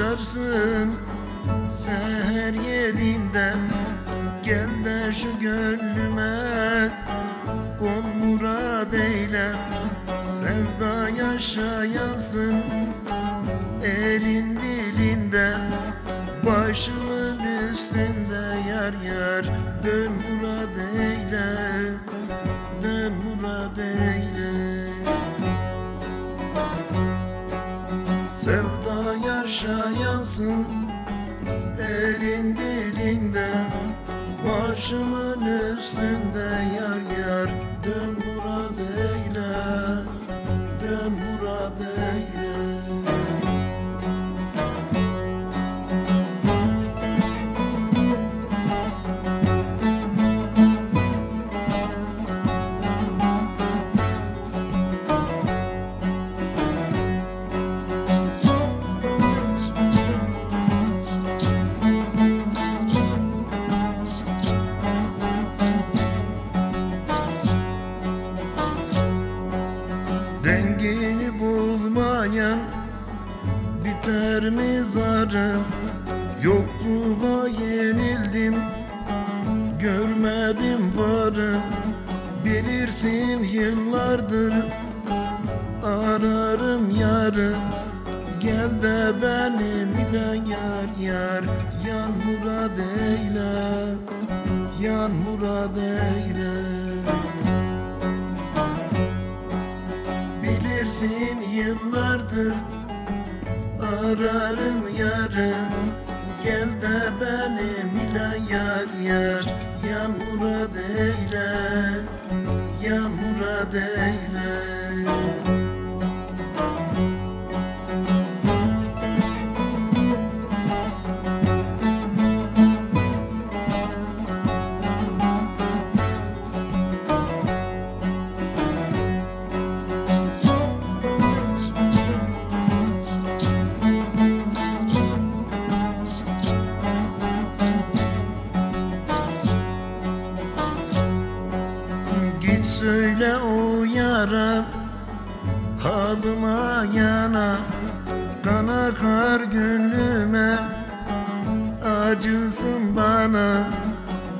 açarsın seher yelinde Gel de şu gönlüme. Kon murad eyle Sevda yaşayasın elin dilinde Başımın üstünde yar yar Dön murad eyle Dön murad eyle. Sevda yaşayasın elin dilinde Başımın üstünde yar yar Dön murad biter mi zarım Yokluğa yenildim görmedim varım. Bilirsin yıllardır ararım yarı. Gel de benimle yar yar Yan murad eyle Yan murad eyle. Bilirsin yıllardır ararım yarı Gel de benimle yar yar. Yan murad eyle Yan murad eyle söyle o yara Halıma yana Kana kar gönlüme. Acısın bana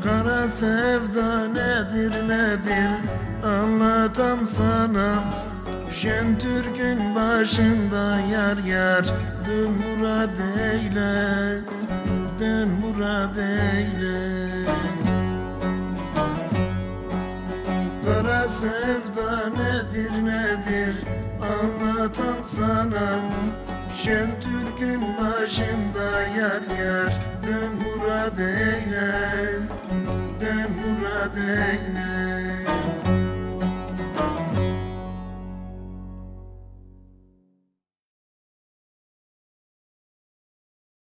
Kara sevda nedir nedir? Anlatam sana Şen Türk'ün başında yar yar. Dön murad eyle Dön murad eyle sevda nedir nedir? Anlatan sana Şen Türk'ün başında yar yar Dön murad eyle Dön murad eyle